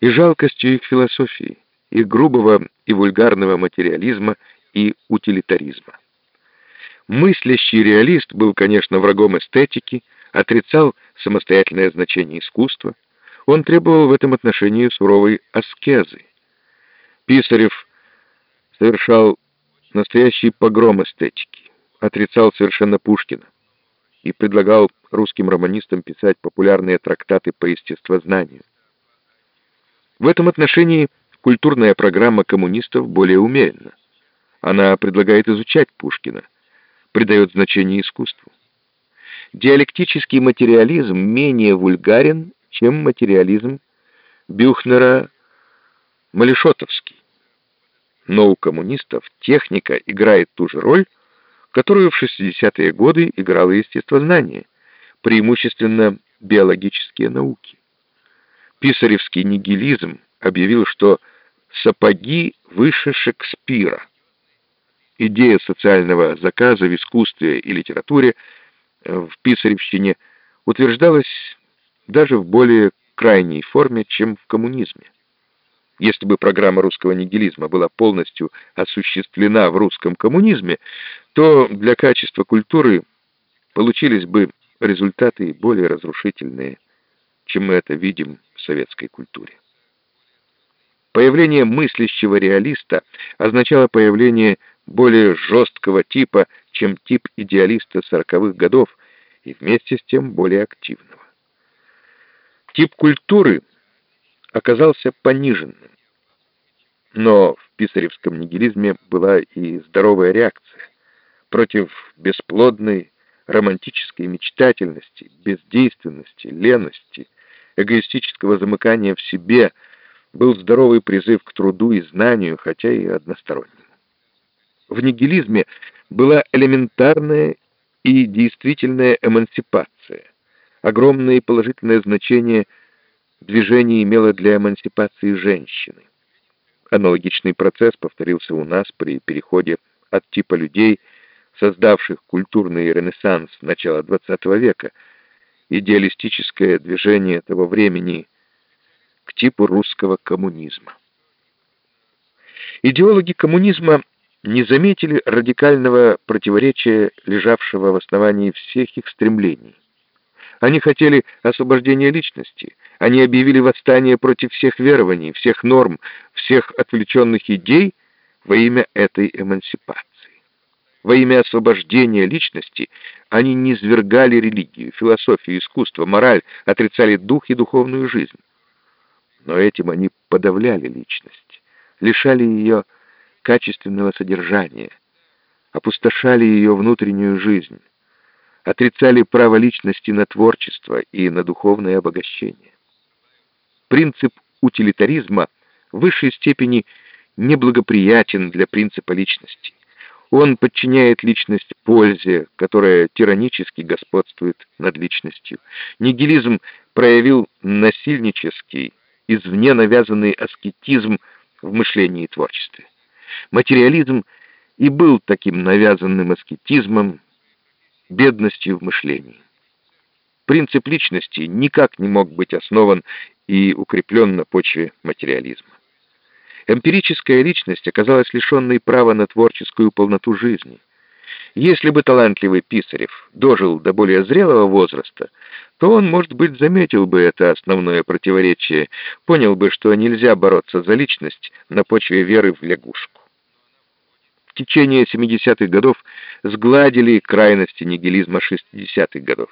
и жалкостью их философии, их грубого и вульгарного материализма и утилитаризма. Мыслящий реалист был, конечно, врагом эстетики, отрицал самостоятельное значение искусства. Он требовал в этом отношении суровой аскезы. Писарев совершал настоящий погром эстетики, отрицал совершенно Пушкина и предлагал русским романистам писать популярные трактаты по естествознанию. В этом отношении культурная программа коммунистов более умеренна. Она предлагает изучать Пушкина, придает значение искусству. Диалектический материализм менее вульгарен, чем материализм Бюхнера-Малишотовский. Но у коммунистов техника играет ту же роль, которую в 60-е годы играло естествознание, преимущественно биологические науки. Писаревский нигилизм объявил, что сапоги выше Шекспира. Идея социального заказа в искусстве и литературе э, в писаревщине утверждалась даже в более крайней форме, чем в коммунизме. Если бы программа русского нигилизма была полностью осуществлена в русском коммунизме, то для качества культуры получились бы результаты более разрушительные, чем мы это видим советской культуре. Появление мыслящего реалиста означало появление более жесткого типа, чем тип идеалиста сороковых годов, и вместе с тем более активного. Тип культуры оказался пониженным. Но в писаревском нигилизме была и здоровая реакция против бесплодной романтической мечтательности, бездейственности, лености, эгоистического замыкания в себе был здоровый призыв к труду и знанию, хотя и одностороннему. В нигилизме была элементарная и действительная эмансипация. Огромное положительное значение движение имело для эмансипации женщины. Аналогичный процесс повторился у нас при переходе от типа людей, создавших культурный ренессанс начала XX века, идеалистическое движение того времени к типу русского коммунизма. Идеологи коммунизма не заметили радикального противоречия, лежавшего в основании всех их стремлений. Они хотели освобождения личности, они объявили восстание против всех верований, всех норм, всех отвлеченных идей во имя этой эмансипации. Во имя освобождения личности они низвергали религию, философию, искусство, мораль, отрицали дух и духовную жизнь. Но этим они подавляли личность, лишали ее качественного содержания, опустошали ее внутреннюю жизнь, отрицали право личности на творчество и на духовное обогащение. Принцип утилитаризма в высшей степени неблагоприятен для принципа личности. Он подчиняет личность пользе, которая тиранически господствует над личностью. Нигилизм проявил насильнический, извне навязанный аскетизм в мышлении и творчестве. Материализм и был таким навязанным аскетизмом, бедностью в мышлении. Принцип личности никак не мог быть основан и укреплен на почве материализма. Эмпирическая личность оказалась лишенной права на творческую полноту жизни. Если бы талантливый Писарев дожил до более зрелого возраста, то он, может быть, заметил бы это основное противоречие, понял бы, что нельзя бороться за личность на почве веры в лягушку течение 70-х годов сгладили крайности нигилизма 60-х годов.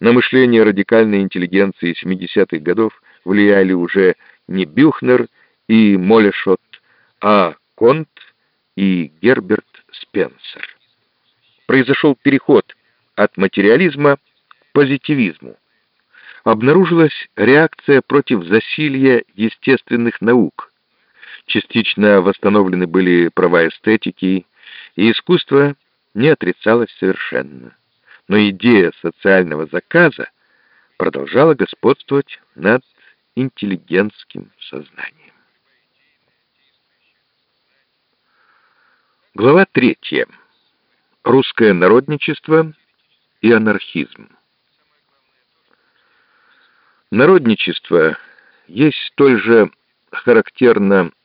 На мышление радикальной интеллигенции 70-х годов влияли уже не Бюхнер и Молешот, а Конт и Герберт Спенсер. Произошел переход от материализма к позитивизму. Обнаружилась реакция против засилья естественных наук – частично восстановлены были права эстетики, и искусство не отрицалось совершенно. Но идея социального заказа продолжала господствовать над интеллигентским сознанием. Глава третья. Русское народничество и анархизм. Народничество есть столь же характерно